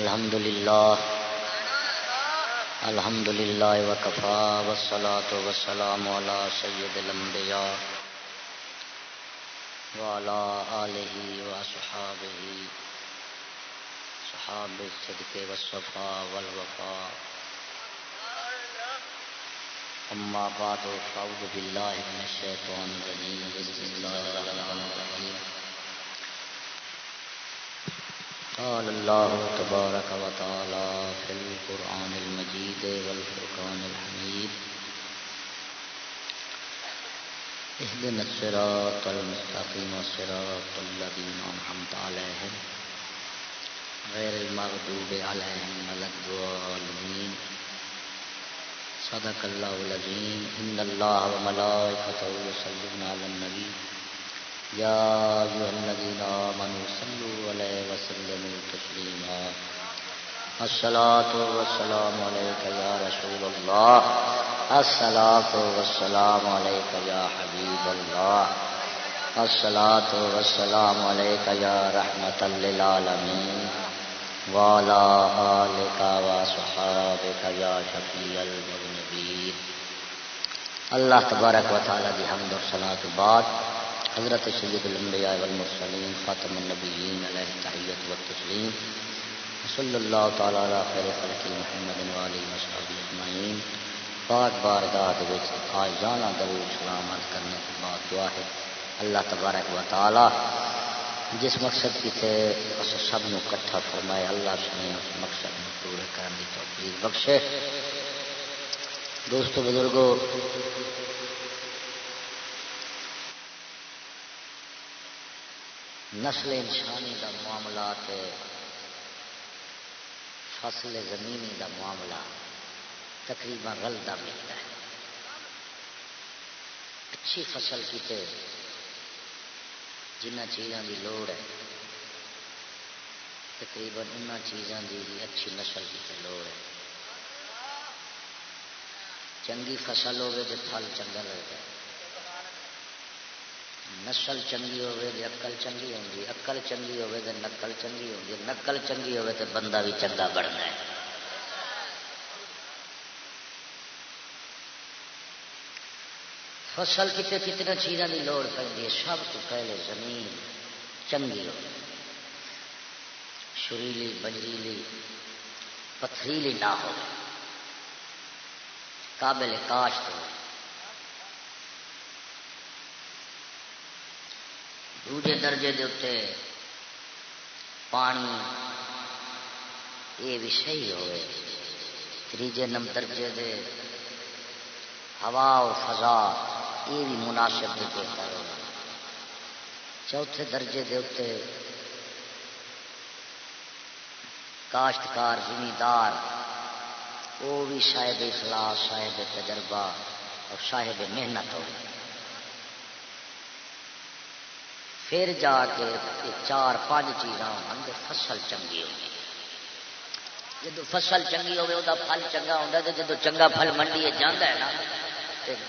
الحمد لله الحمد لله وكفى والصلاة والسلام على سيد الأنبياء وعلى آله وأصحابه صحاب الصدق والصفاء والوفاء أما بعد فأعوذ بالله من الشيطان الرجيم بسم الله الرحمن الرحيم قال الله تبارك وتعالى في القرآن المجيد والفرقان الحميد. اهدنا الصراط المستقيم صراط الذين أنعمت عليهم غير المغضوب عليهم ولا الضالين. صدق الله العظيم. إن الله وملائكته يصلون على النبي. يا أيها الذين آمنوا صلوا عليه وسلموا تسليما. الصلاة والسلام عليك يا رسول الله. الصلاة والسلام عليك يا حبيب الله. الصلاة والسلام عليك يا رحمة للعالمين. وعلى آلك وصحابك يا شفيع المذنبين. اللہ تبارک و تعالی دی حمد اور صلاۃ بعد حضرت سید الانبیاء والمرسلین خاتم النبیین علیہ التحیت والتسلیم صلی اللہ تعالی علی خیر خلق محمد و علیہ وصحبہ اجمعین۔ پاک بارگاہ دے وچ آجانا درود سلام عرض کرنے کے بعد دعا ہے۔ اللہ تبارک و تعالی جس مقصد کی تھے، اس سب نو کٹھا فرمائے۔ اللہ سنے اس مقصد میں پورے کرنے کی توفیق بخشے۔ دوستو بزرگوں نسل انسانی دا معاملات فصل زمینی دا معاملہ تقریباً رلتا ملتا ہے۔ اچھی فصل کی تے جنہ چیزوں کی لوڑ ہے، تقریباً ان چیزوں کی بھی اچھی نسل کی تے لوڑ ہے۔ چنگی فصل ہوگی تو پھل چنگا لگتا ہے۔ نسل چنگی ہوگی تو اقل چنگی ہوگی اقل چنگی ہوگی تو نقل چنگی ہوگی نقل چنگی ہوگی تو بندہ بھی چنگا بننا ہے۔ فصل کتنے کتنے چیزوں کی لوڑ پہ سب تو پہلے زمین چنگی ہو شریلی، بجریلی، پتھریلی نہ ہو قابل کاشت ہو دوجے درجے دے اتنے پانی، یہ بھی صحیح ہوئے۔ تیجے نمبر درجے دے ہوا اور فضا، یہ بھی مناسب نہیں چوتھے درجے دے اتنے کاشتکار، زمیندار، وہ بھی صاحب اخلاص، صاحب تجربہ اور صاحب محنت ہو پھر جا کے چار پانچ چیزاں ہوں فصل چنگی ہوگی۔ جب فصل چنگی ہوگی وہ پھل چنگا ہوتا تو جب چنگا پھل منڈی جانا ہے نا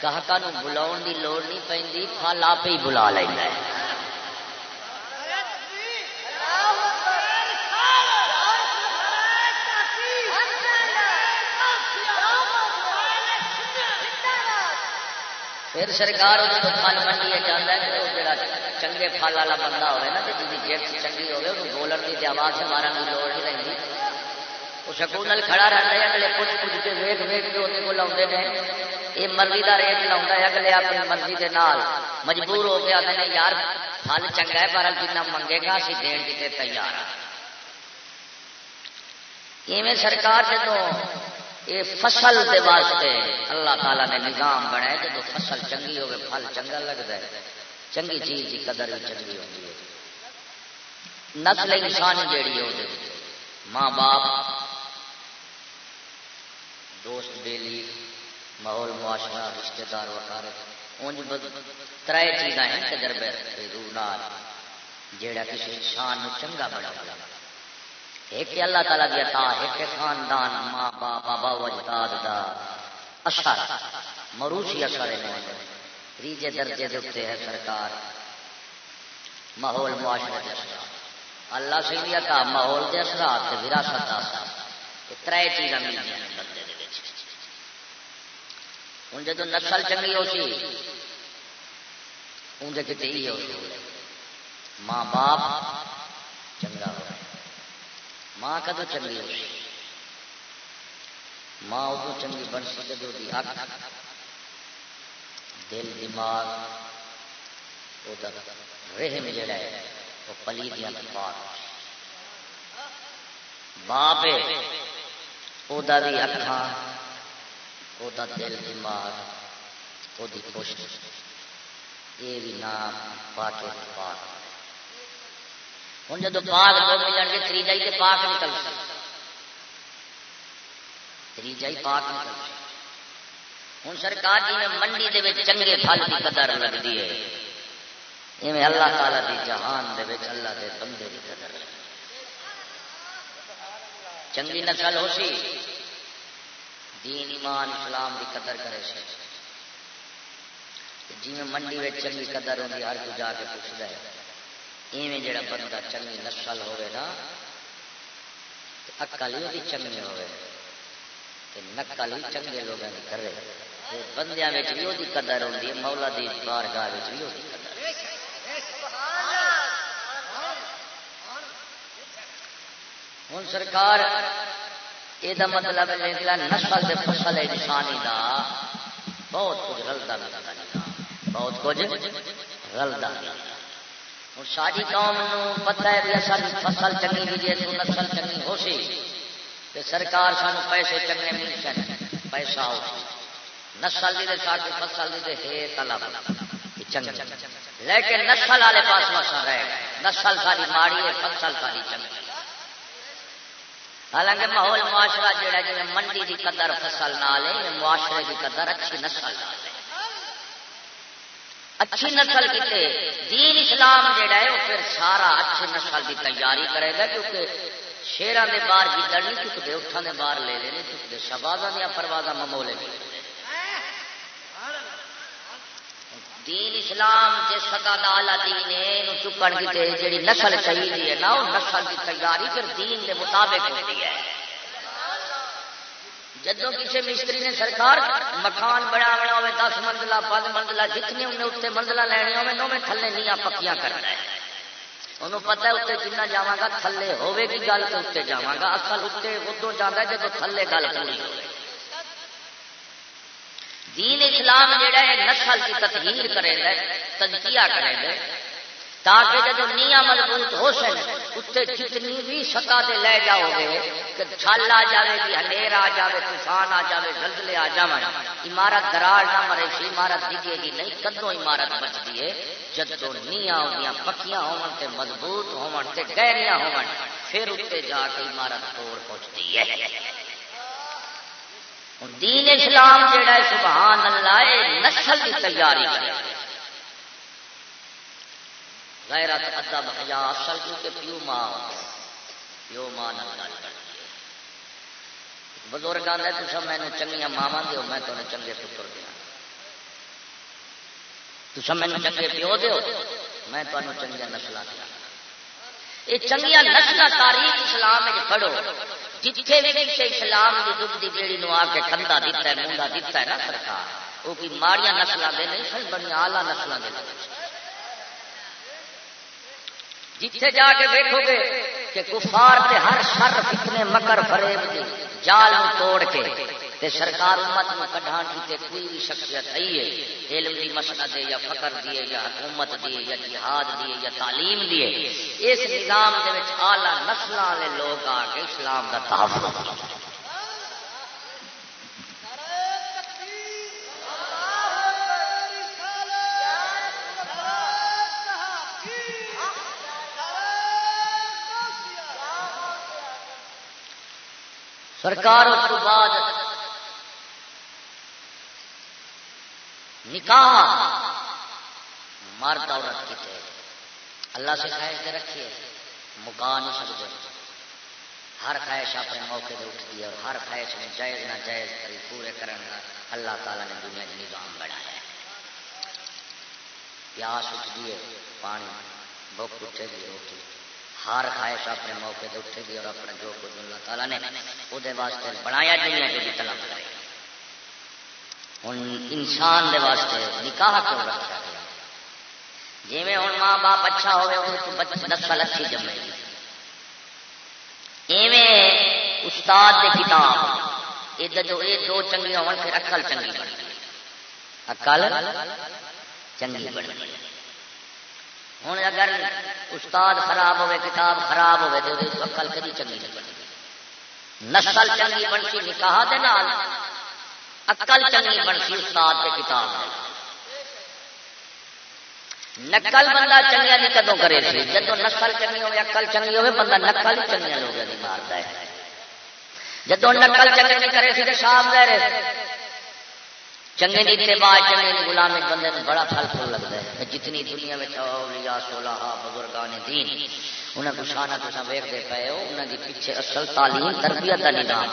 گاہکا بلا کی لوڑ نہیں پی پھل آپ ہی بلا لینا ہے۔ پھر سرکار جب پھل منڈی جانا ہے۔ چنگے پھل والا بندہ ہوئے نا تو جی جیب چنگی ہوگی وہ بولن کی آواز سے مارن کی لوڑ نہیں رہی وہ سکون کھڑا رہتا ہے اگلے پوچھ پوچھ کے ویگ ویگ کے وہ کو لاؤ نے یہ مرضی کا ریٹ لاؤں اگلے اپنی مرضی کے نال مجبور ہو کے آتے ہیں یار پھل چنگا ہے پر جنا منگے گا اسی دین کی تیار ہاں ایویں سرکار جدو یہ فصل دے واسطے اللہ تعالیٰ نے نظام بنایا جب فصل چنگی ہوگی پھل چنگا لگتا ہے چنگی چیز کی قدر بھی چنگی ہوتی ہے۔ نسل انسان جیڑی ہو ماں باپ، دوست، بیلی، ماحول، معاشرہ رشتے دار وقار تر چیزاں ہیں تجربے روح جیڑا کسی انسان نو چنگا بڑا بڑا ایک اللہ تعالیٰ دی عطا، ایک خاندان، ماں باپ، بابا اجداد دا اثر، مروسی اثر ہے۔ تیجے درجے دے ہے سرکار۔ ماحول معاشرے اللہ سے کا ماحول کے اثرات وراثت کا اثر تر چیزاں ملتی ہیں بندے ہوں جب نسل چنگی ہو سی اندر کتنے ہی ہو ماں باپ چنگا ہو ماں کدو چنگی ہو سی؟ ماں ادو چنگی بن سی جدو اک دل دماغ رحم جڑا ہے وہ پلی دیا پاک باپ وہ بھی اکھان وہ دل دماغ وہ کوشش یہ بھی نام پاک پاک۔ ہوں جب پاک دو ملن گے تریجا ہی پاک نکل سکتا تریجا ہی پاک نکل سکتا ہوں سرکار جی میں منڈی دے چنگے پھل کی قدر لگتی ہے۔ ایویں اللہ تعالی دی جہان دے اللہ دے بندے کی قدر۔ چنگی نسل ہو سی۔ دین، ایمان، اسلام کی قدر کرے سے جی میں منڈی میں چنگی قدر ہوگی ہر کو جا کے پوچھتا ہے۔ ایویں جڑا بندہ چنگی نسل ہوئے نا اکل ہی چنگی ہوئے نقل ہی چنگے لوگوں نے کرے بندیاں بھی وہ قدر ہوتی ہے، مولا دی بارگاہ بھی وہ قدر۔ ہوں سرکار یہ مطلب نسل سے فصل ہے انسانی دا بہت کچھ رلتا ملتا بہت کچھ رلتا ہوں ساری قوم پتا ہے بھی اصل فصل چنگی ملی تو نسل چنگی ہو سی۔ تو سرکار سان پیسے چنگے مل سن، پیسہ ہو نسل دی ساری فصل دی ہے طلب چنگ لیکن نسل والے پاس مسا رہ گئے۔ نسل ساری ماڑی ہے فصل ساری چنگی۔ حالانکہ ماحول معاشرہ جہا جی منڈی کی قدر فصل نہ لے معاشرے کی قدر اچھی نسل نہ لے اچھی نسل کتنے دین اسلام جہا ہے، وہ پھر سارا اچھی نسل کی تیاری کرے گا، کیونکہ شیران کے باہر گدڑ نہیں چکتے اٹھان کے باہر لے لے نہیں چکتے۔ شبازہ دیا پروازہ ممولے نہیں دین اسلام جس سدا دالا دین ہے چکن کی جی نسل صحیح ہے نا وہ نسل کی تیاری پھر دین کے مطابق ہوتی ہے۔ جدو کسی مستری نے سرکار مکان بڑا بڑا ہوئے، دس منزلہ، پانچ منزلہ، جتنے انہیں اتنے منزلہ لینی ہوئے نو میں تھلے نہیں پکیاں کرنا ہے۔ انہوں پتا ہے اتنے جنہ جا تھلے ہوے گی گل تو اتنے جا اصل اتنے ادو جانا جب تھلے گل پوری ہوئے دین اسلام جہا ہے، نسل کی تطہیر کرے گا تجکیا کرے گا تاکہ جب نیا مضبوط ہو سکے اتنے جتنی بھی سطح سے لے جاؤ گے کہ چھل آ جائے گی جی، ہنیر آ جائے طوفان آ جائے زلزلے آ جائیں عمارت دراڑ نہ مرے، سی عمارت دکھے گی، نہیں کدو عمارت بچتی ہے؟ جدو نیا ہو پکیاں ہون تے مضبوط ہون تے گہریاں ہون پھر اتنے جا کے عمارت توڑ پہنچتی ہے۔ دین اسلام جہا ہے، سبحان اللہ نسل کی تیاری کرے۔ غیرت ادب حیا اصل کیونکہ پیو ماں پیو ماں نال کرتی ہے۔ بزرگ آدھے تو سب مینو چنگیا ماوا دو میں تمہیں چنگے پتر دیا ہاں۔ تو سب مینو چنگے پیو دو میں تمہیں چنگیا ہاں۔ نسل دیا یہ چنگیا نسل تاریخ اسلام پڑھو۔ جتھے بھی کسی اسلام کی دکھ کی بیڑی نو آ کے کھندا دیتا ہے منڈا دیتا ہے نا سرکار وہ کوئی ماڑیاں نسل دے نہیں سن بڑی آلہ نسل دے۔ جتھے جا کے دیکھو گے کہ کفار تے ہر شر فتنے مکر فریب دی جال توڑ کے، تے سرکار امت نو کڈھان کی کوئی بھی شخصیت آئی ہے۔ علم دی مسئلہ دے یا فقر دیے یا حکومت دیے یا جہاد دیے یا تعلیم دیے اس نظام دے وچ اعلی نسلاں والے لوگ آ کے اسلام دا تحفظ۔ سرکار اس کے بعد نکاح مرد عورت کی تھے اللہ سے خواہش رکھیے مکا نہیں سکتے ہر خواہش اپنے موقع پہ اٹھتی ہے اور ہر خواہش میں جائز نہ جائز کری پورے کرنے اللہ تعالیٰ نے دنیا کا نظام بڑھایا ہے۔ پیاس اٹھتی ہے، پانی بک اٹھے گی، روٹی۔ ہر خواہش اپنے موقع دے اٹھے گی اور اپنا جو کچھ اللہ تعالیٰ نے وہ واسطے بنایا دنیا کے بھی طلب کرے ہوں انسان دے واسطے نکاح کیوں رکھا گیا؟ جی میں ہوں ماں باپ اچھا ہوگا نسل اچھی جمے ایویں استاد دے کتاب یہ جو یہ دو چنگی ہو پھر اکل چنگی بن اکل چنگی بن ہوں اگر استاد خراب ہوئے، کتاب خراب ہوئے تو اکل کدی چنگی نہیں بنتی۔ نسل چنگی بنتی، نکاح دے نال اکل چنگی بنتی استاد کے کتاب نقل بندہ چنگیا نہیں کدو کرے سی؟ جب نقل چنگی ہوگی اکل چنگی ہوگی بندہ نقل ہی چنگیا لوگ مارتا ہے۔ جدو نقل چنگی نہیں کرے سی تو شام لے رہے۔ چنگے کی اتباع چنگے کی غلامی بندے بڑا پھل پھل لگتا ہے۔ جتنی دنیا میں اولیاء سولہ بزرگان دین انہیں کو شانہ تصا ویکتے پے ہو انہوں دی پیچھے اصل تعلیم، تربیت کا نظام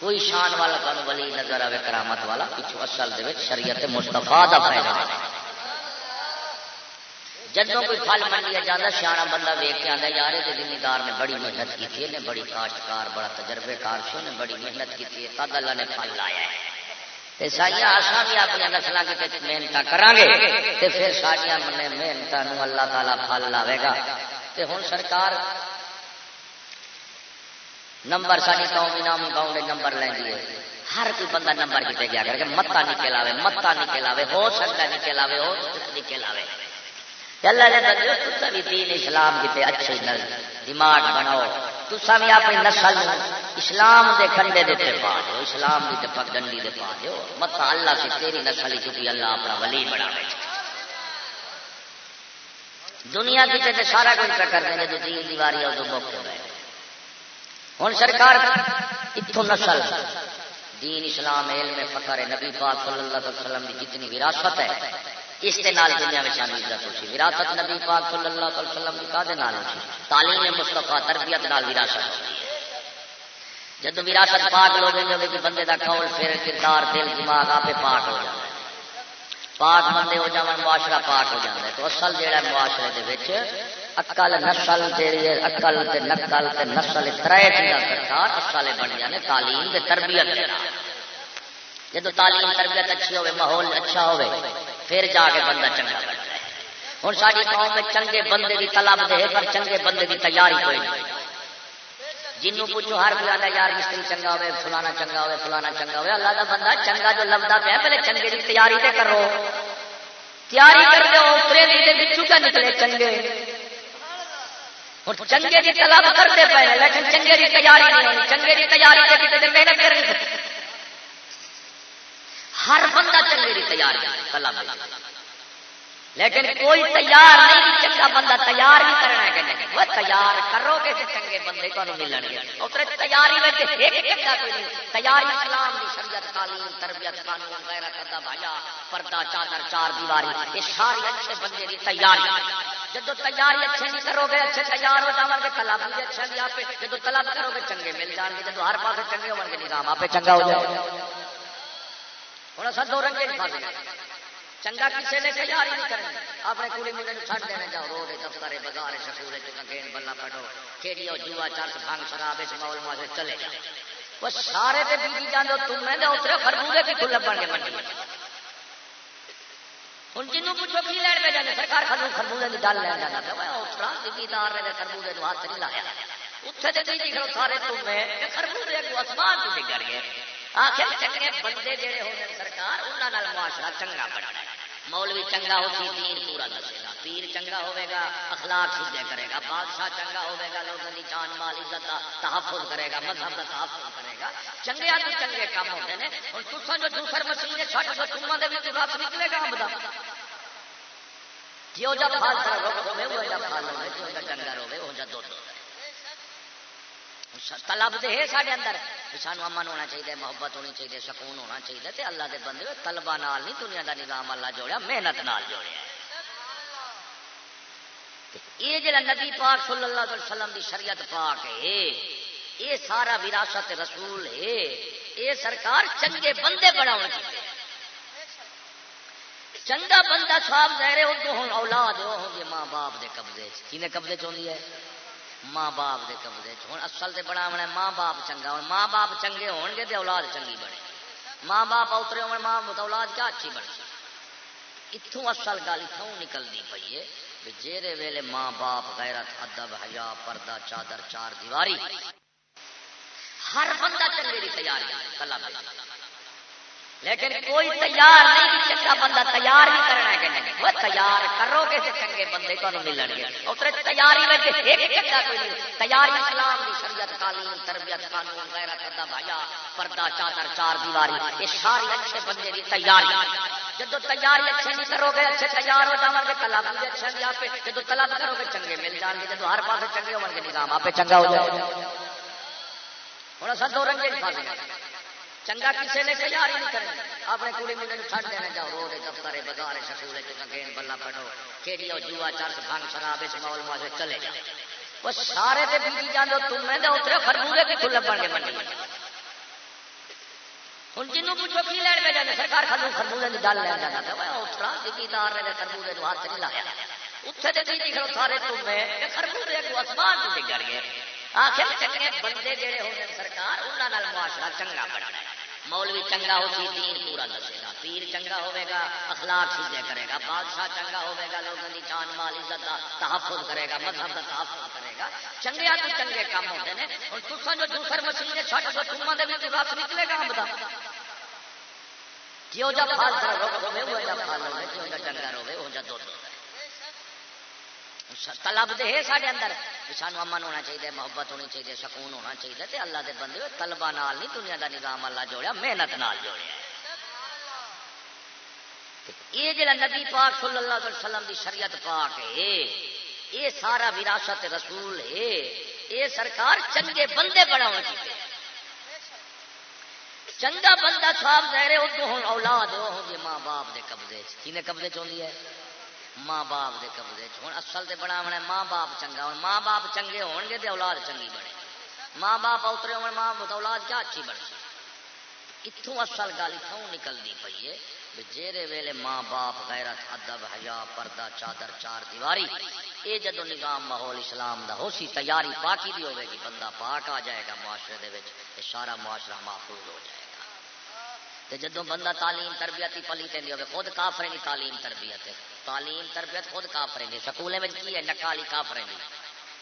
کوئی شان والا تمہیں ولی نظر آئے کرامت والا پچھو اصل دے شریعت مستفا کا فائدہ جدو کوئی پھل منڈیا جاتا سیاح بندہ ویک کے آتا یار یہ زمیندار نے بڑی محنت کی ہے بڑی کاشتکار، بڑا تجربے کار سے نے بڑی محنت کی تد اللہ نے پھل لایا ہے۔ سائیا آسا بھی اپنی نسل کی محنت کریں گے تو پھر ساریا من محنت اللہ تعالیٰ پھل لاوے گا۔ تے ہوں سرکار نمبر ساری قومی نامی باؤنڈے نمبر لینی ہے۔ ہر کوئی بندہ نمبر کتنے گیا کر کے متا نکل آئے متا نکل آئے ہو سکتا نکل آئے ہو سکتا نکل آئے اللہ نے بندے تصا بھی دین اسلام کتنے اچھے نل، دماغ بناؤ۔ تصا بھی اپنی نسل اسلام دے کنڈے دے پا دو اسلام کی پگ ڈنڈی دے پا دو متا مطلب اللہ سے تیری نسل چکی اللہ اپنا ولی بنا دنیا کی سارا کچھ کر دیں گے، جو دین دیواری ہے، وہ موقع ہو رہے ہوں سرکار اتوں نسل، دین اسلام، علم فخر نبی پاک صلی اللہ علیہ وسلم کی جتنی وراثت ہے اس کے نال دنیا میں شامل عزت ہوتی وراثت نبی پاک صلی اللہ علیہ وسلم کی کا نال ہوتی تعلیم مستفا تربیت نال وراثت ہوتی جب وراثت پاک لوگ کہ بندے کا قول پھر کردار، دل، دماغ آپ پاک ہو جاتا ہے پاک بندے ہو جان معاشرہ پاک ہو جاتا ہے تو اصل جہا معاشرے کے اکل، نسل اکل نقل نسل، ترے چیزاں سرکار اصل بن جانے تعلیم تربیت جب تعلیم تربیت اچھی ہوے ماحول اچھا ہوے پھر جا کے بندہ چنگا بنتا ہے۔ ہوں ساری قوم میں چنگے بندے کی طلب دے پر چنگے بندے کی تیاری کوئی نہیں۔ جنوں پوچھو، ہر کوئی آتا یار مستری چنگا ہوے فلانا چنگا ہوے فلانا چنگا ہوے اللہ کا بندہ چنگا جو لبدا پیا، پہلے چنگے کی تیاری تے کرو۔ تیاری کر دو اترے بچوں کا نکلے؟ چنگے۔ چنگے کی طلب کرتے پے لیکن چنگے کی تیاری نہیں ہونی۔ چنگے کی تیاری کے محنت کر ہر بندہ چنگے کی تیاری طلب لیکن کوئی تیار نہیں چنگا بندہ تیار بھی کرنا ہے کہ نہیں۔ وہ تیار کرو گے تو چنگے بندے کو ملن گے۔ اتنے تیاری میں تیاری اسلام کی شریعت تعلیم تربیت قانون وغیرہ کرتا بھایا پردہ چادر، چار دیواری، یہ سارے اچھے بندے کی تیاری۔ جب تیاری اچھے نہیں کرو گے، اچھے تیار ہو جاؤ گے تلاب بھی اچھا نہیں آپ۔ جب تلاب کرو گے، چنگے مل جان گے۔ جب ہر پاس چنگے ہو گے، نظام آپ چنگا ہو جائے تھوڑا سا دو رنگے چنگا کسی نے تیاری نہیں کرنی اپنے کڑی منڈے چھڈ دینا جاؤ روڈ دفتر بازار سکول گین بلا پڑھو کھیڑی جوا چرس بھنگ شراب اس مول ماسے چلے جا وہ سارے تے بیجی جانے تم میں اترے خربوزے بھی کھل لبن گے منڈی ہوں جنوں پوچھو کی لین پہ جانے سرکار خربو خربوزے کی گل لین جانا پہ اترا زمیندار نے خربوزے کو ہاتھ نہیں لایا اتنے تو نہیں دکھو سارے تم میں خربوزے کو آسمان تو بگڑ گئے آخر چنگے بندے جہے ہونے سرکار انہوں معاشرہ چنگا بنا مولوی چنگا ہو سی دین پورا دسے گا پیر چنگا ہوے گا اخلاق سیدھے کرے گا بادشاہ چنگا ہوے گا لوگوں کی جان مال عزت کا تحفظ کرے گا مذہب کا تحفظ کرے گا چنگے آدمی چنگے کام ہوتے ہیں اور تصا جو دوسر مسیح چھٹ سو تما دے رات نکلے گا امدا جو جا پھل ہوے وہ جا پھل ہوے جو جا ڈنگر ہوے وہ جا دودھ طلب تو ہے سارے اندر سانو امن ہونا چاہیے محبت ہونی چاہیے سکون ہونا چاہیے تے اللہ دے بندے طلبا نال نہیں دنیا دا نظام اللہ جوڑیا محنت نال جوڑیا یہ جڑا نبی پاک صلی اللہ علیہ وسلم دی شریعت پاک ہے یہ سارا وراثت رسول ہے یہ سرکار چنگے بندے بناؤ چاہیے چنگا بندہ صاحب ظاہر ادو ہوں اولاد وہ ہوں گے ماں باپ دے قبضے کھنے قبضے چاہیے ہے ماں باپ دے قبضے ہوں اصل سے بڑا ہونا ماں باپ چنگا ہوں ماں باپ چنگے ہون گے تو اولاد چنگی بنے۔ ماں باپ اترے ہونے ماں اولاد کیا اچھی بنے اتوں اصل گل اتوں نکلتی پی ہے جیرے ویلے ماں باپ غیرت، ادب، حیا، پردہ، چادر، چار دیواری، ہر بندہ چنگے کی تیاری کلا لیکن کوئی تیار نہیں چنگا بندہ تیار بھی کرنا ہے نہیں۔ وہ تیار کرو گے تو چنگے بندے کو ملن گے۔ اتنے تیاری میں ایک چنگا کوئی نہیں۔ تیاری اسلام کی شریعت تعلیم تربیت قانون، غیرت، ادب، حیا، پردہ، چادر، چار دیواری۔ یہ ساری اچھے بندے کی تیاری۔ جب تیاری اچھے نہیں کرو گے اچھے تیار ہو جاؤ گے تلاب بھی اچھے بھی آپ جب تلاب کرو گے چنگے مل جان گے جب ہر پاس چنگے ہو گے نظام آپ چنگا ہو جائے۔ ہوں اصل دو رنگے نہیں چنگا کسی نے تیاری نہیں کرنی۔ اپنے کڑی منڈے چھڈ دینا جاؤ روڈ دفتر بازار سکول گین بلا پڑھو۔ کھیڑی جوا چرس بھنگ شراب اس مول ماسے چلے جا وہ سارے دے بیجی جانے تمہیں دے اترے خربوزے کتوں لبن گے منڈی ہوں جنوں پوچھو کی لین میں جانے سرکار خربو خربوزے کی گل لے جانا تھا۔ اترا دیدار نے خربوزے کو ہاتھ نہیں لایا۔ اتنے تو بیجی کھڑو سارے تمہیں خربوزے کو آسمان کو بگڑ گئے۔ آخر چنگے بندے جہے ہونے سرکار انہوں معاشرہ چنگا بنا مولوی چنگا ہو سی دین پورا دسے گا۔ پیر چنگا ہوے گا، اخلاق سیدھے کرے گا۔ بادشاہ چنگا ہوے گا، لوگوں کی جان مال، عزت کا تحفظ کرے گا، مذہب کا تحفظ کرے گا۔ چنگیا تو چنگے کام ہوتے ہیں اور تصا جو دوسر مشین چھٹ دو تما دے بھی رس نکلے گا ہم جیو جا پھل رک ہوے وہ جا پھل ہوے جیو جا ڈنگر ہوے وہ جا دودھ طلب دے سارے اندر سانو امن ہونا چاہیے محبت ہونی چاہیے سکون ہونا چاہیے تے اللہ دے بندے طلبا نال نہیں دنیا دا نظام اللہ جوڑیا محنت نال جوڑیا یہ جڑا نبی پاک صلی اللہ علیہ وسلم دی شریعت پاک ہے یہ سارا وراثت رسول ہے یہ سرکار چنگے بندے بناؤ چاہیے چنگا بندہ صاحب ظاہر ادو ہوں اولاد وہ ہوں ماں باپ دے قبضے کھنے قبضے چاہیے ہے ماں باپ دے قبضے ہوں اصل سے بنا ہونا ماں باپ چنگا۔ ہو ماں باپ چنگے ہون گے تو اولاد چنگی بنے۔ ماں باپ اترے ہونے ماں اولاد کیا اچھی بنے اتوں اصل گل اتوں نکلتی پی ہے جیرے ویلے ماں باپ غیرت، ادب، حیا، پردہ، چادر، چار دیواری یہ جدو نظام ماحول اسلام دا ہو سی، تیاری پاکی دی ہوگی بندہ پاک آ جائے گا معاشرے دے سارا معاشرہ محفوظ ہو جائے گا۔ جدو بندہ تعلیم تربیت ہی پلی تھی ہوگی خود کافرے کی تعلیم تربیت ہے۔ تعلیم تربیت خود کافرے دی سکولے میں کی ہے؟ نکالی کافرے دی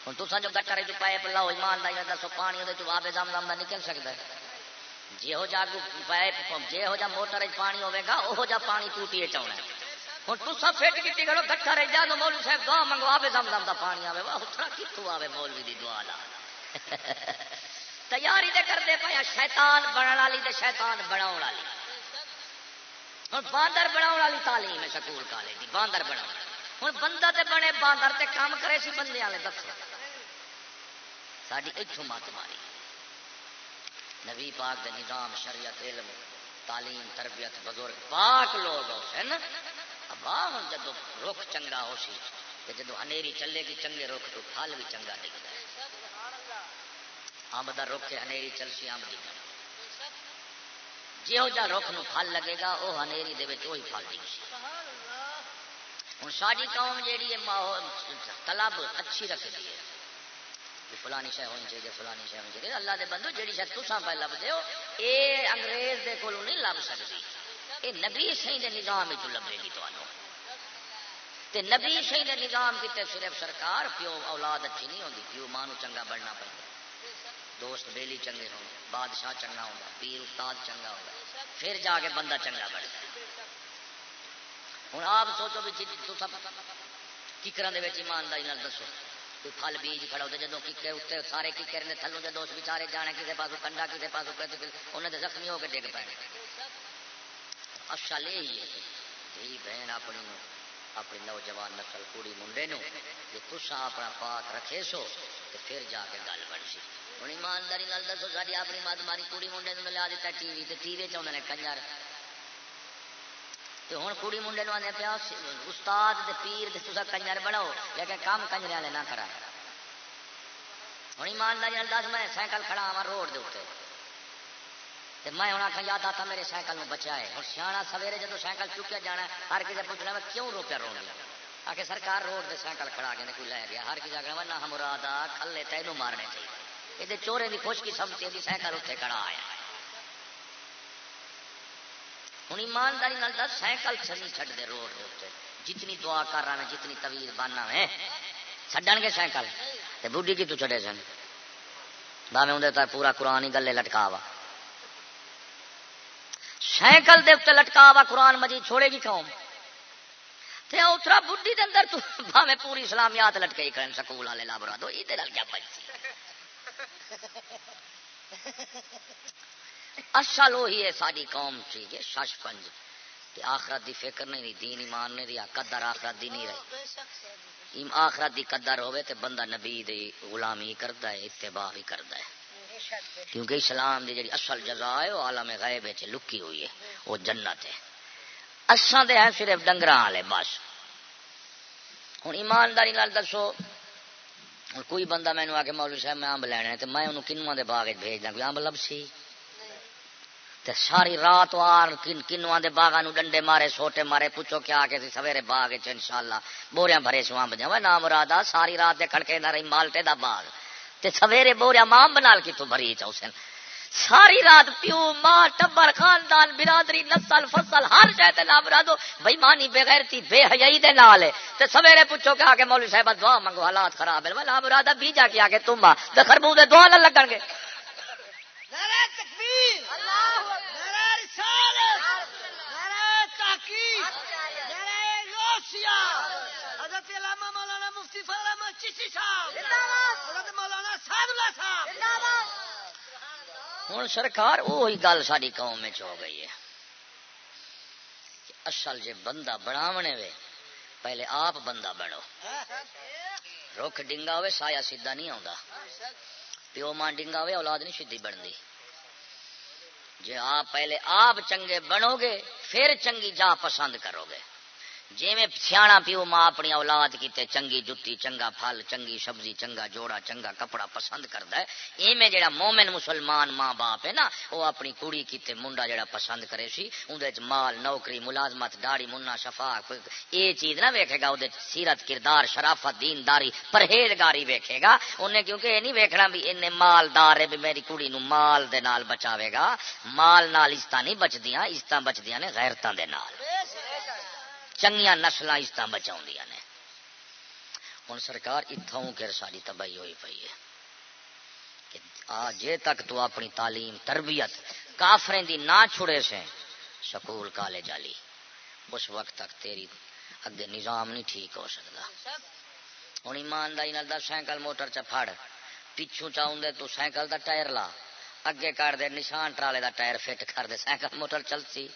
ہوں تو جو گٹر چ پائپ لاؤ، ایمان دا دسو پانی وہ آبے دم دم نکل سکتا ہے۔ جہو جا پائپ جہو جا موٹر پانی ہوے گا وہ جا پانی ٹوٹی چاہنا ہوں تو سب فٹ کی کرو گٹر رہ جا مولوی صاحب گاہ منگو آبے دم دم دا پانی آئے وہ اتنا کتوں آئے مولوی دی دعا لا۔ تیاری دے کرتے پایا شیطان بننے والی تے شیطان بناؤ والی۔ ہوں باندر بنا والی تعلیم ہے سکول کالج کی باندر بنا ہوں بندہ تے بنے، باندر تے کام کرے سی بندے والے، دسو۔ ساری اتوں مت ماری۔ نبی پاک دے نظام، شریعت، علم، تعلیم، تربیت، بزرگ، پاک لوگ ہو ابا، ہوں جب رخ چنگا ہو سی جدو انیری چلے گی، چنگے رخ تو پھل بھی چنگا دکھتا ہے۔ امب کا رخ انیری چلسی امب دکھتا جہو جا رخ نو پھل لگے گا وہ ہنیری دے وہی پھل جی۔ دی ہوں ساری قوم جیڑی ہے تلب اچھی رکھتی ہے۔ جی فلانی شہ ہونی چاہیے، فلانی شہ ہونی چاہیے۔ اللہ دے بندو، جیڑی شاید تسا پہ لبتے ہو یہ انگریز دے کولو نہیں لب سکتی یہ نبی سی دے نظام لبے گی تمہوں تے نبی سی دے نظام کیتے صرف سرکار، پیو اولاد اچھی نہیں ہوتی پیو ماں چنگا بڑھنا پڑتا دوست بیلی چنگے ہو بادشاہ چنگا ہوگا پیر استاد چنگا ہوگا پھر جا کے بندہ چنگا بڑھتا ہوں، آپ سوچو بھی جی- ککر ایمانداری دسو۔ کوئی پھل بیج کھڑا ہوتا جب ککے اتنے سارے ککر نے تھلوں جب اس بچارے جانے کسی پاس کنڈا کسی پاس انہیں تو زخمی ہو کے ڈگ پے۔ اچھا لے ہے جی بہن اپنی اپنی نوجوان نسل، کڑی منڈے نو جی تسا اپنا پاک رکھے سو تو پھر جا کے گل بن سی۔ ہوں ایمانداری دسو ساری اپنی مت ماری کڑی منڈے لیا دیتا ٹی وی ٹی وی چاہتے ہیں کنجر ہوں کڑی منڈے آدھے پیا استاد پیر کنجر بناؤ لیکن کام کنجر والے نہ کرا ہوں ایمانداری دس میں سائیکل کھڑا ہوا روڈ دے اتنے میں ہوں آخا یاد آتا میرے سائیکل میں بچا ہے اور سیاح سویرے جب سائیکل چکیا جانا ہر کسی پوچھنا میں کیوں روپیا رو لیا آ کے سرکار روڈ سے سائیکل کھڑا کے کوئی لے گیا ہر کسی آگے نہ مراد کھلے تینوں مارنے چاہیے یہ چورے کی خوش کی سمجھے دی سائیکل اتنے کھڑا آیا ہوں ایمانداری دس سائیکل چلی چڑھ دے روڈ کے اتنے جتنی دعا کر رہا جتنی طویل بانا ہے چڈن گے سائیکل بوڈی کی تو چڑے سن باوے اندر تک پورا قرآن ہی گلے لٹکا وا سائیکل دے اتنے لٹکا وا قرآن مجید چھوڑے گی قوم تے اترا بڈھی دے اندر تو میں پوری اسلامیات لٹکے کرن سکول والے لابرا دو یہ کیا بچی اصل وہی ہے ساری قوم ٹھیک ہے، شش پنج۔ کہ آخرت دی فکر نہیں رہی، دین ایمان نہیں رہا، قدر آخرت دی نہیں رہی۔ آخرت دی قدر ہوئے تے بندہ نبی دی غلامی کرتا ہے، اتباع بھی کرتا ہے۔ کیونکہ اسلام دی جڑی اصل جزا ہے، وہ عالم غیب ہے لکی ہوئی ہے، وہ جنت ہے۔ اساں دے ہیں صرف ڈنگر والے، بس۔ ہوں ایمانداری نال دسو کوئی بندہ مینو آ کے مولوی صاحب میں امب لینا تو میں انہوں کنواں دے باغ بھیج دوں کوئی امب لب سی ساری رات آر کنواں دے باغاں ڈنڈے مارے سوٹے مارے پوچھو کیا کہ سویرے باغ انشاءاللہ بوریاں بھرے سو امب جا نام رادا ساری رات دے کھڑکے نہ رہی مالٹے دا باغ تے سویرے بوریا ماں بنال کی تو بھری چوسن ساری رات پیو ماں ٹبر خاندان برادری نسل فصل ہر شاید نام مرادو بھائی مانی بغیر تھی بے حیائی دے نال تے سویرے پوچھو کہ آگے مولوی صاحب دعا منگو حالات خراب ہے نام مرادا بی جا کے آگے تم تے خربوزے دعا نہ لگن گے۔ نعرہ تکبیر اللہ نعرہ رسالت نعرہ تحقیق نعرہ غوثیہ حضرت علامہ مولانا مفتی احمد چشتی صاحب حضرت مولانا سعد اللہ صاحب ہوں سرکار وہی گل ساری قوم میں ہو گئی ہے۔ اصل جی بندہ بناونے وے، پہلے آپ بندہ بنو۔ رخ ڈنگا ہوئے سایا سیدا نہیں آتا پیو ماں ڈنگا ہوئے اولاد نہیں سیدھی بنتی جی آپ پہلے آپ چنگے بنو گے، پھر چنگی جا پسند کرو گے۔ جی میں سیاح پیو ماں اپنی اولاد کیتے چنگی جتی، چنگا پھل، چنگی سبزی، چنگا جوڑا، چنگا کپڑا پسند کرتا ہے، ایویں جڑا مومن مسلمان ماں باپ ہے نا وہ اپنی کڑی کیتے منڈا جڑا پسند کرے سی اندر مال، نوکری، ملازمت داڑی منا شفا یہ چیز نہ ویکھے گا وہ سیرت، کردار، شرافت، دینداری، پرہیزگاری ویکھے گا انہیں کیونکہ یہ نہیں ویکھنا بھی ان مالدار ہے بھی میری کڑی نو مال دے نال بچاوے گا، مال نال عزت نہیں بچدیاں عزت بچدیاں نے غیرتاں دے نال۔ چنگیا نسل عزت بچا نے۔ ہوں سرکار اتوں کر ساری تباہی ہوئی پی ہے۔ جے تک تو اپنی تعلیم، تربیت کافریں دی نہ چھڑے سے سکول، کالج والی اس وقت تک تیری اگے نظام نہیں ٹھیک ہو سکتا ہوں ایمانداری دس سائیکل، موٹر چ پھڑ۔ پچھو چاہوں تو سائیکل دا ٹائر لا۔ اگے کر دے نشان ٹرالے دا ٹائر فٹ کر دے، سائیکل، موٹر چلتی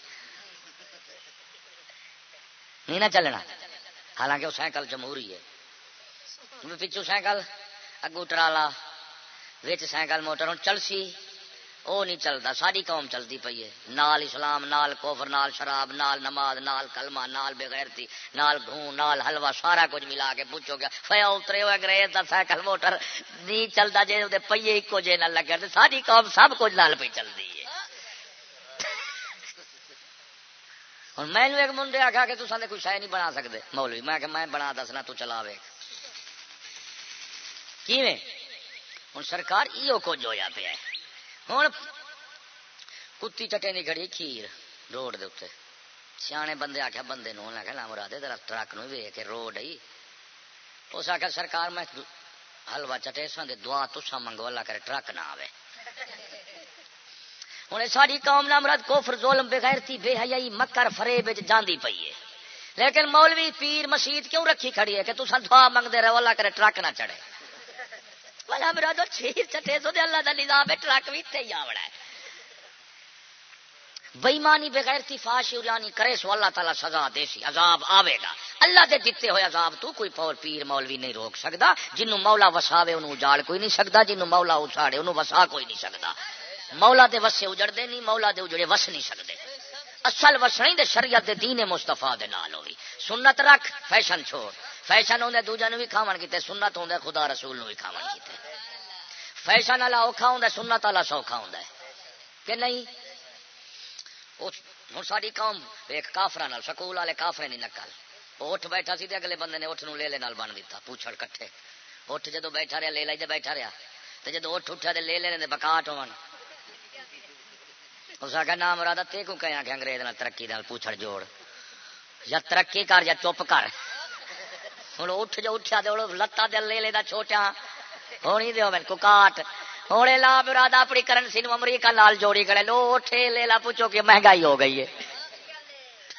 نہیں نہ چلنا۔ حالانکہ وہ سائیکل جمہوری ہے۔ پچھو سائیکل؟ اگو ٹرالا۔ وچ سائیکل موٹر ہوں چل سی وہ نہیں چلتا ساری قوم چلتی پی ہے۔ نال اسلام، نال کوفر نال شراب، نال نماز، نال کلمہ، نال بغیرتی، نال گھون نال حلوہ، سارا کچھ ملا کے پوچھو گیا فیا اترے ہوئے انگریز کا سائیکل موٹر نہیں چلتا جی پہیے ایک جے نہ لگے۔ ساری قوم سب کچھ نال پہ چلتی ہے۔ ہوں میں ایک منڈے آخا کہ تصے کوئی شاید نہیں بنا سکتے مولوی، میں کہ میں بنا دسنا، تو چلا وے۔ ہوں سرکار یہ کچھ ہوا پیا ہوں کتی چٹے کی گڑی کھیر روڈ دے اتنے سیانے بندے آخیا بندے نو لگا لا مرادے ٹرک نو وے کے روڈ ہی۔ اس آخیا سرکار میں حلوا چٹے سن دعا تسا منگو، اللہ کرے ٹرک نہ آئے ہوں ساری قوم نامرد کوفر ظلم بغیرتی بے حیائی مکر فریب جاندی پئی ہے۔ لیکن مولوی پیر مسیت کیوں رکھی کھڑی ہے کہ تو دعا منگتے رہو، اللہ کرے ٹرک نہ چڑھے۔ بلا میرا تو چیر چٹے سو اللہ کا نظام ہے، ٹرک بھی اتنے ہی آوڑا ہے۔ بےمانی بغیر تھی فاش ارانی کرے سو اللہ تعالیٰ سزا دے سی، عذاب آوے گا۔ اللہ دے دیتے ہوئے عذاب تو کوئی پور پیر مولوی نہیں روک سکتا جنوں مولا وساوے انہوں اجاڑ کوئی نہیں سکتا جنوں مولا اچھاڑے انہوں وسا کوئی نہیں سکتا مولا دے وسے اجڑتے نہیں، مولا دے اجڑے وس نہیں سکتے اصل وسنی دے، شریعت دے دین مستفا دے نال ہوئی۔ سنت رکھ، فیشن چھوڑ۔ فیشن ہوندے دوجا نو بھی کھاون کیتے، سنت ہوندے خدا رسول نو بھی کھاون کیتے۔ فیشن والا اوکھا ہوندا سنت والا سوکھا ہوندا ہے۔ کہ نہیں؟ ہوں ساری قوم، ایک کافر سکول والے کافرے نہیں نکل۔ اٹھ بیٹھا سی اگلے بندے نے اٹھ نو لے لے نال بن دیتا پوچھڑ کٹھے۔ اٹھ جدو بیٹھا رہا لے لائی بیٹھا رہا تو جدو اٹھ اٹھا لے لے بکاٹ ہو اس کا نام مراد تے کو کہ انگریز نال ترقی نال پوچھڑ جوڑ۔ یا ترقی کر یا چپ کر۔ ہوں اٹھ جو اٹھا دے لتا دل لے لے دا چھوٹا۔ ہونی دو میں کاٹ۔ ہوں لا مراد اپنی کرنسی نو امریکہ لال جوڑی کرے۔ لو اٹھے لے لا پوچھو کہ مہنگائی ہو گئی ہے۔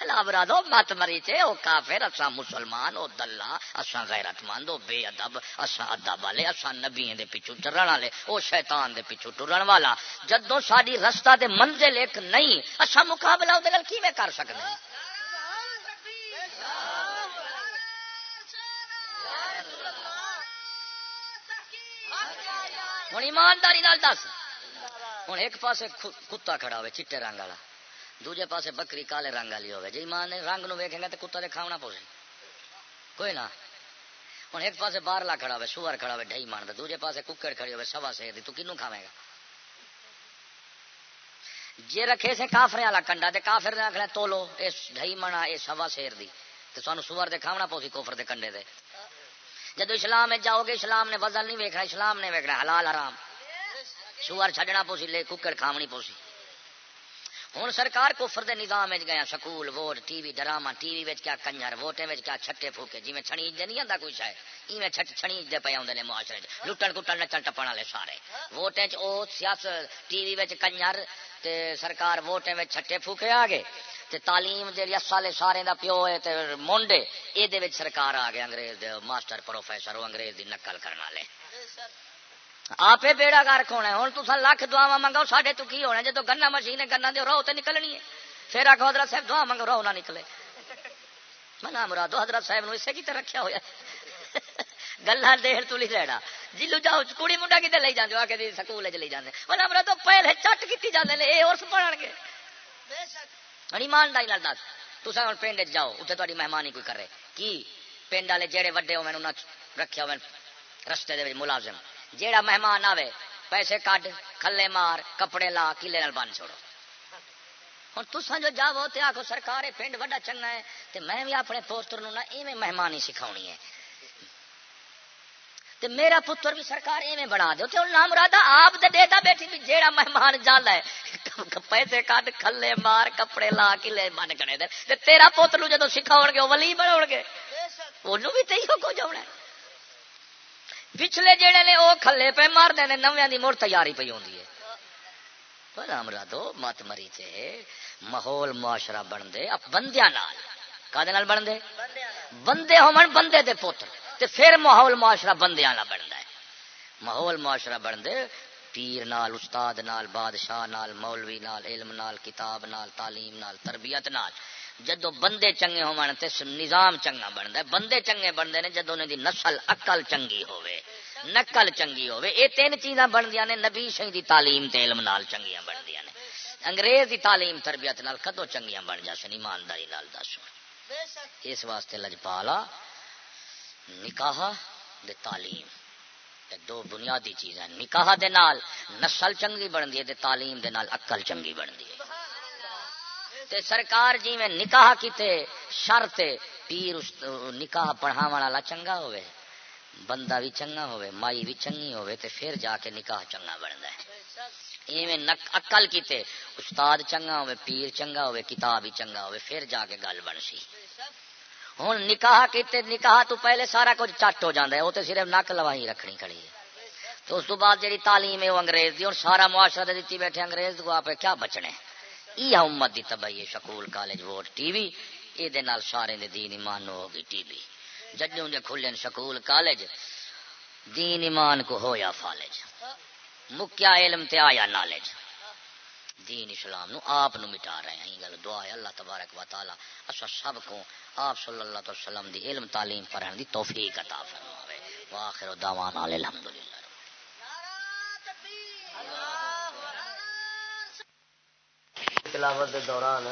لا براد مت مری چے او کافر اسا مسلمان، او دلہ اسا غیرت مند او بے ادب اسا ادب والے اسا نبیوں دے پیچھے ٹرن والے، او شیطان دے پیچھے ٹرن والا۔ جدوں ساری رستہ دے منزل ایک نہیں اسا مقابلہ او دے گل کیویں کر سکدے ہیں ہوں ایمانداری دس۔ ہوں ایک پاس کتا کھڑا ہوئے، چٹے رنگ والا۔ دوجے پاسے بکری کالے رنگ والی ہوگی جی مان رنگ نو ویکیں گے تو کتا دے کھاونا پوسی کوئی نہ ہوں ایک پاسے باہرلا کھڑا ہوئے سور کھڑا ہوئے ڈھائی مان دوجے پاسے ککڑ کھڑی ہوئے سوا سے تو کنو کھاوے گا جی رکھے سے کافرے والا کنڈا تے کافر نے آخر تولو یہ ڈھائی منا یہ سوا شیر دی تو سانو سور دے کھاونا پوسی کوفر دے کنڈے دے جدو اسلام جاؤ گے اسلام نے وزن نہیں ویکنا اسلام نے ویکنا حلال حرام سور چڈنا پوسی لے ککڑ کھاونی پوسی ہوں سرکار کفر دے نظام گیا، school, vote, T V, drama, T V کیا کنجر، ووٹیں کیا چھٹے پھوکے جی میں چھڑی نہیں آتا کوئی شاید ایویں چھٹ چھڑی دے پے آدھے معاشرے لٹن کٹن، نچن ٹپن والے سارے۔ ووٹیں او سیاست ٹی وی کنجر تے سرکار ووٹیں چھٹے پھوکے آ گئے۔ تے تعلیم دے سالے سارے دا پیو ہے تے مونڈے اے دے وچ سرکار آ گئے، انگریز دے ماسٹر پروفیسر، انگریز دی نقل کرنے والے۔ آپ بیڑا گار کھونا ہے۔ ہوں تو لکھ دعا منگو ساڈے تو کی ہونا جب گنا مشین ہے گنا دو تو نکلنی ہے۔ پھر آخو حضرت صاحب، دعا منگو رو نہ نکلے۔ منا مرادو حضرت صاحب اسے کی رکھا ہوا گلا دیر تلی لینا جلو جاؤ کڑی منڈا کتنے لے جانے آ کے جی، سکول لے جانے منا مرادو پہلے چٹ کی جانے یہ اور پڑھ گے۔ ایمانداری دس۔ تصا ہوں پنڈ جاؤ اتنے تاری مہمانی کوئی کرے۔ کی؟ پنڈ والے جہے وڈے ہوئے رکھے ہوئے، رستے ملازم۔ جیڑا مہمان آوے پیسے کڈ کھلے مار کپڑے لا کلے نال بن چھوڑو۔ ہوں تسا جو جاو تے آخو سرکار پنڈ وڈا چنگا ہے تے میں بھی اپنے پوتر نو نہ ایویں مہمانی سکھاونی ہے۔ تے میرا پتر بھی سرکار ایویں بنا دو تے نام رادا آپ دے دیتا بیٹھی بھی جیڑا مہمان جانا ہے۔ پیسے کٹ کھلے مار کپڑے لا کلے بن کرے دے۔ تے تیرا پوتر نو جدو سکھاؤ گے وہ ولی بناؤ گے۔ انہوں بھی تیو کو جاؤنا ہے۔ پچھلے جڑے نے وہ کھلے پہ مار دے نویا دی مڑ تیاری پی ہوندی ہے۔ امرا دو مت مری تے۔ ماحول معاشرہ بن دے بندیا نال۔ کا بن دے؟ بندے ہومن بندے دے پوتر تے پھر ماحول معاشرہ بندیا بنتا ہے۔ ماحول معاشرہ بن دے، پیر نال، استاد نال، بادشاہ نال، مولوی نال، علم نال، کتاب نال، تعلیم نال، تربیت نال۔ جدو بندے چنگے ہون تے نظام چنگا بنتا ہے، بندے چنگے بنتے ہیں جدو انہیں دی نسل اقل چنگی ہوئے نقل چنگی ہوئے اے تین چیزاں بندیاں نے، نبی شہی دی تعلیم تے علم نال چنگیاں بندیاں نے۔ انگریز دی تعلیم تربیت نال کدو چنگیاں بن جاسن ایمانداری نال دسو اس واسطے لجپالا، نکاح دے تعلیم دو بنیادی چیزیں نکاح دے نال نسل چنگی بنتی ہے تعلیم دے نال اقل چنگی بنتی ہے۔ تے سرکار جی میں نکاح کیتے شرط پیر نکاح پڑھا والا چنگا ہوئے، بندہ بھی چنگا ہوئے، مائی بھی چنگی ہوئے، تے پھر جا کے نکاح چنگا بنتا ہے۔ ایویں اکل کیتے، استاد چنگا ہوئے، پیر چنگا ہوئے، کتاب بھی چنگا ہوئے، پھر جا کے گل بن سی ہوں نکاح کیتے، نکاح تو پہلے سارا کچھ چٹ ہو جاتا ہے وہ تو صرف نک لوائی رکھنی کھڑی ہے۔ تو اس بعد جی تعلیم ہے وہ انگریز دی، اور سارا معاشرہ دیتی بیٹھے انگریز کو آپ، کیا بچنے؟ یہ امت دی تباہی school college, vote, T V یہ سارے دے دین ایمان ہو گئی ٹی وی۔ ججوں دے کھلے سکول کالج، دین ایمان کو ہویا فالج۔ مکیا علم تے آیا نالج۔ دین اسلام نو آپ نو مٹا رہے ہیں گل دعا ہے۔ اللہ تبارک و تعالی اسا سب کو آپ صلی اللہ علیہ وسلم دی علم تعلیم پڑھن دی توفیق عطا فرماوے۔ واخر دعوانا الحمدللہ اللہ تلاوت دے دوران۔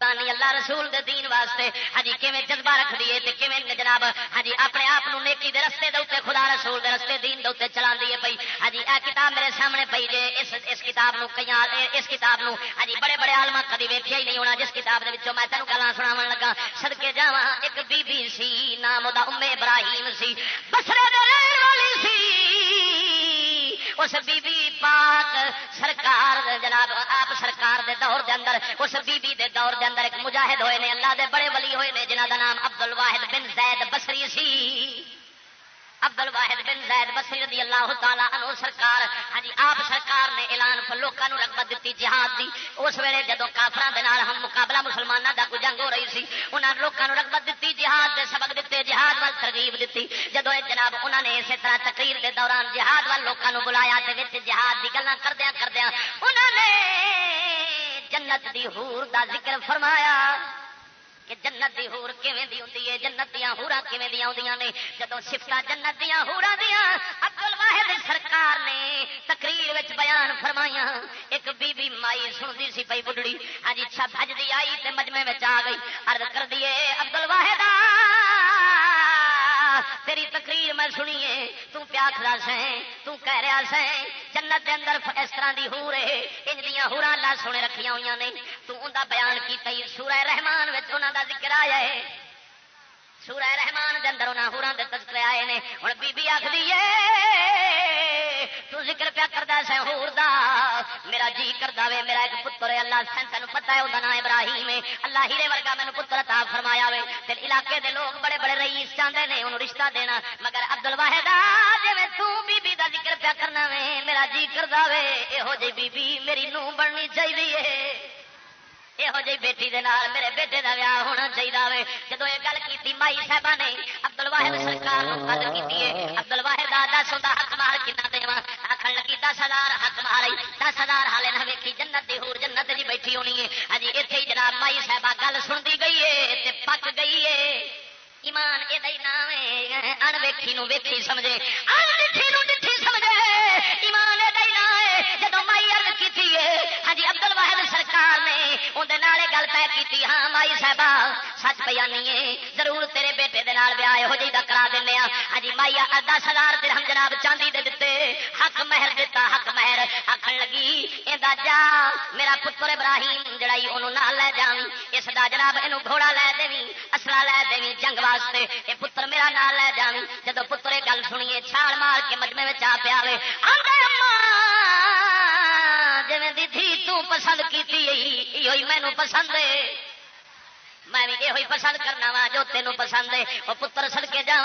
اللہ رسول دے دین واسطے۔ ہجی کیویں جذبہ رکھ دیے تے کیویں جناب؟ ہجی اپنے آپ نیکی دے رستے دے خدا رسول دے رستے دین دے چلا دیے پئی۔ ہاں جی اے کتاب میرے سامنے پئی جے، اس اس کتاب نو کئی اس کتاب نو۔ ہاں جی بڑے بڑے آلما کدی ویکیا ہی نہیں ہونا، جس کتاب دے وچوں میں تینوں گلاں سناون لگا۔ سدکے جاواں، ایک بی بی سی، نام دا ام ابراہیم سی۔ بسرے اس بی بی پاک سرکار جناب، آپ سرکار دے دور دے اندر اس بی بی دے دور دے اندر ایک مجاہد ہوئے نے، اللہ دے بڑے ولی ہوئے نے، جنہ دا نام عبد الواحد بن زید بصری سی۔ عبد الواحد بن زید بصری رضی اللہ تعالی عنہ سرکار ہاں جی آپ سرکار نے اعلان پر لوکاں نو رغبت دتی جہاد دی اس ویلے جدو کافراں دے نال ہم مقابلہ مسلماناں دا کوئی جنگ ہو رہی سی انہاں لوکاں نو رغبت دتی جہاد دے سبق دتے جہاد وال ترغیب دتی جدو اے جناب انہاں نے اسی طرح تقریر دے دوران جہاد وال لوکاں نو بلایا تے وچ جہاد دی گلاں کردیاں کردیاں انہاں نے جنت دی حور دا ذکر فرمایا کہ جنت دی ہور کیویں دی ہوندی ہے؟ جنت دیاں ہوراں کیویں دی ہوندیاں نے؟ جدوں صفتاں جنت دیاں ہوراں دیاں عبد الواحد سرکار نے تقریر وچ بیان فرمایا ایک بی بی مائی سندی سی پئی بڈڑی ہاں جی چھا بھجدی آئی تے مجمع وچ آ گئی۔ عرض کر دیے عبد الواحد تیری تقریر میں سنیے تو پیاکھدا سیں تو کہہ رہا سیں جنت دے اندر اس طرح دی ہور ہے، انج دیاں ہوراں اللہ سونے رکھیاں ہویاں نے۔ تو بیان کیتا ہی سورہ رحمان وچ انہاں دا ذکر آیا ہے۔ سورہ رحمان دے اندر انہاں ہوراں دے تذکرے آئے نے۔ ہن بی بی آکھدی اے تو ذکر پیا کردا سیں ہور دا۔ میرا جی کردا وے، میرا ایک پتر ہے۔ اللہ سین تینوں پتہ ہے اوندا نام ابراہیم ہے۔ اللہ ہیرے ورگا مینوں پتر عطا فرمایا وے۔ تے علاقے دے لوگ بڑے بڑے رئیس چاہندے نے اونوں رشتہ دینا۔ مگر عبد الواحد جویں تو بی بی دا ذکر پیا کرنا وے۔ میرا جی کردا وے، ایہو جی بی بی میری نو بننی چاہیے یہو جی بیٹی دے نال میرے بیٹے دا ویاہ ہونا چاہیے جدو یہ گل کی مائی صاحبہ نے ابدل واحد سرکار قد کی ابدل واحد دس ہوں حق مار کنا دے آخر لگی دس ہزار حق مار دس ہزار ہالے نہ ویکھی جنت دی ہور جنت جی بیٹھی ہونی ہے ہاں اتنے ہی جناب مائی صاحبہ گل سنتی گئی ہے پک گئی ہے ایمان یہ نام ہے ان ویکھی نو ویکھی سمجھے ان ہاں جی ابدل واحد سرکار نے اندر گل طے کی ہاں مائی صاحب سچ پہ آنی ضرور تیرے بیٹے دے نال ویاہ یہو جی کرا دینا ہاں۔ جی مائی دس ہزار درہم جناب چاندی دے دیتے حق مہر دیتا حق مہر آخر لگی یہ جا میرا پتر ابراہیم جڑائی انہوں نال لے جا اس دا جناب یہ گھوڑا لے دیں اصلا لے دیں جنگ واسطے یہ پتر میرا نال لے جا جدو پتر گل سنیے چھال مار کے مجمے میں آ پیا جی دھی تسند کی مینو پسند ہے۔ میں بھی یہ پسند کرنا وا جو تینوں پسند ہے۔ وہ پتر سڑکے جا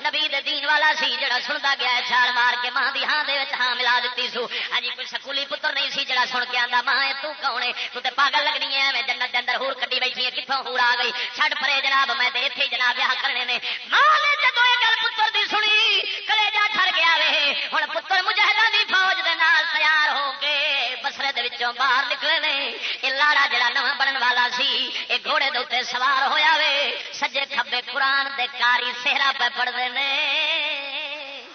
نبی دین والا سی جڑا سنتا گیا چھال مار کے ماں دی ہاں ہاں ملا دیتی سو۔ ہاں جی، کوئی سکولی پتر نہیں سی جڑا سن کے آتا ماں تو کون ہے؟ تو تے پاگل لگنی ہے میں جنت اندر ہور کٹی بیٹھی ہے کتوں ہور آ گئی؟ چھڈ پرے جناب، میں اتنے جناب باہر نکلے نے یہ لاڑا جڑا نواں بنن والا سی یہ گھوڑے دے سوار ہویا وے، سجے کھبے قرآن دے کاری سہرا پہ پڑھتے ہیں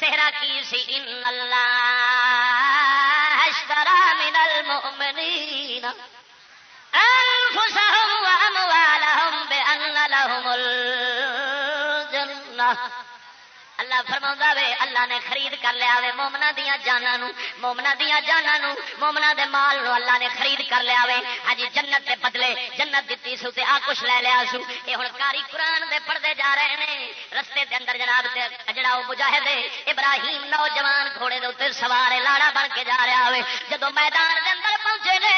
سہرا کی سی؟ ان اللہ اشترا من المؤمنین۔ فرما وے، اللہ نے خرید کر لیا وے مومنا دیا جانا مومنا دیا جانا مومنا دے مال نو اللہ نے خرید کر لیا وے۔ ہاں جی، جنت دے بدلے، جنت دیتی سو تے آ کچھ لے لیا سو۔ یہ ہوں کاری قرآن دے پڑھتے جا رہے ہیں رستے دے اندر جناب جڑا وہ مجاہد ابراہیم نوجوان گھوڑے دے اتنے سوار لاڑا بن کے جا رہا ہوے جدو میدان دے اندر پہنچے نے